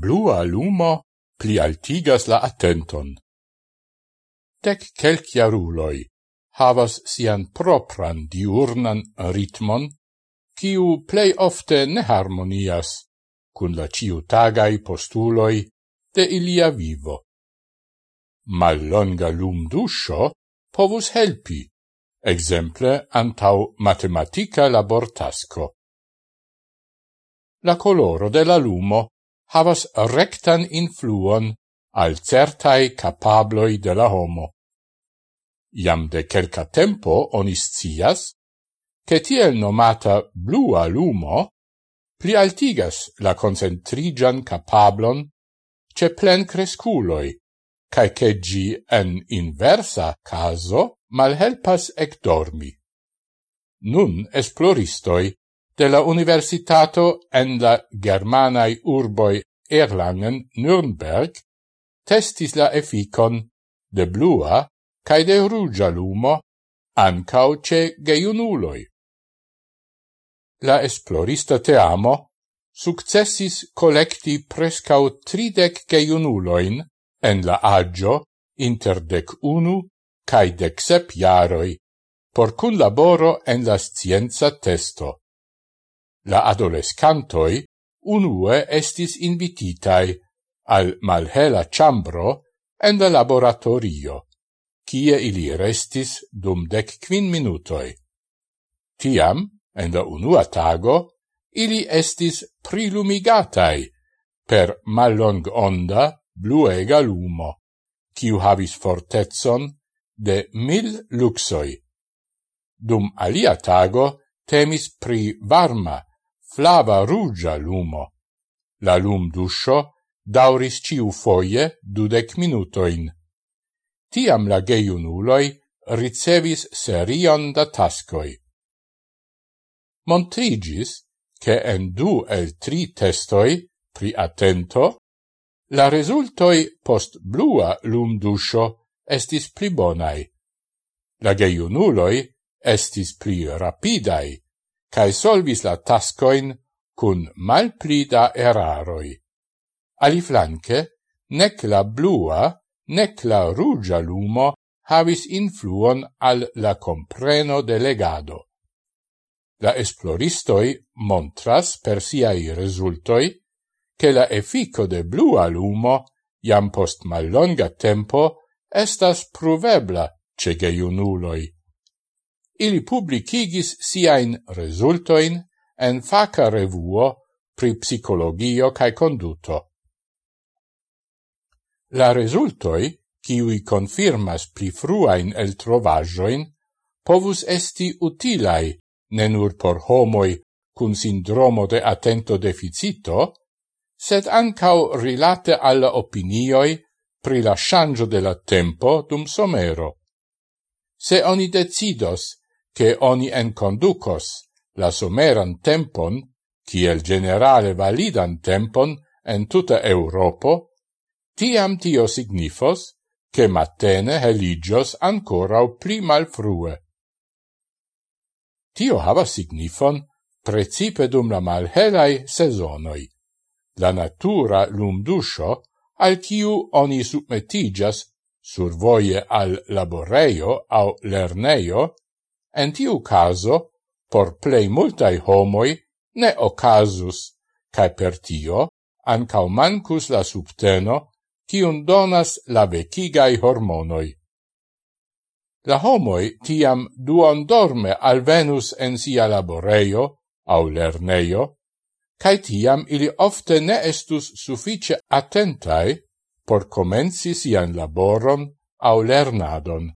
blua lumo pli altigas la attenton. Dec celciaruloi havas sian propran diurnan ritmon, kiu plei ofte ne harmonias cun la ciutagai postuloi de ilia vivo. Mallonga lum duscio povus helpi, exemple antau matematica labortasco. La coloro de la lumo havas rectan influon al certai capabloi de la homo. Iam de quelca tempo onis cias, che tiel nomata blua lumo pli altigas la concentrigian capablon ce plen cresculoi, cae che gi en inversa caso malhelpas ec dormi. Nun esploristoi de la Universitato en la Germanai urboi Erlangen Nürnberg testis la efficon de blua cae de rugia lumo ancau ce geiunuloi. La esplorista teamo successis collecti prescau tridec geiunuloin en la agio inter dec unu cae dec sep jaroi por cun laboro en la scienza testo la adolescantoi unue estis invititai al malhela chambro en la laboratorio, kie ili restis dum dec quin minutoi. Tiam, en la unua tago, ili estis prilumigatai per mallong onda bluega lumo, kiu havis fortezon de mil luxoi. Dum alia tago temis pri varma flava rugia lumo. La lum duscio dauris ciu foie dudec minutoin. Tiam la geiunuloi ricevis serion da tascoi. Montrigis che en du el tri testoi pri attento la resultoi post blua lum duscio estis pli bonai. La geiunuloi estis pli rapidai, cae solvis la tascoin cun malpli da eraroi. Ali flanque, nec la blua, nec la rugia lumo havis influon al la compreno de legado. La esploristoi montras per siai resultoi che la effico de blua lumo iam post mallonga tempo estas pruvebla ce geiunuloi ili publicigis siain resultoin en faca revuo pri psicologio cae conduto. La resultoi, kiui confirmas pli fruain el trovajoin, povus esti utilai ne nur por homoi cun sindromo de attento deficito, sed ancau rilate alla opinioi pri la shangio de la tempo dum somero. Se oni decidos che oni enconducos la someran tempon, kiel generale validan tempon en tuta Europo, tiam tio signifos che matene heligios ancorau pli malfrue. Tio havas signifon precipe dum la malhelai sezonoi, la natura lumduscio al kiu oni submetigas survoie al laboreio au lerneio En tiu caso, por plei multai homoi ne ocasus, cae per tio ancau mancus la subteno cium donas la vecigai hormonoi. La homoi tiam duon dorme al Venus en sia laboreio au lerneio, cae tiam ili ofte ne estus suffice attentai por comensi sian laboron au lernadon.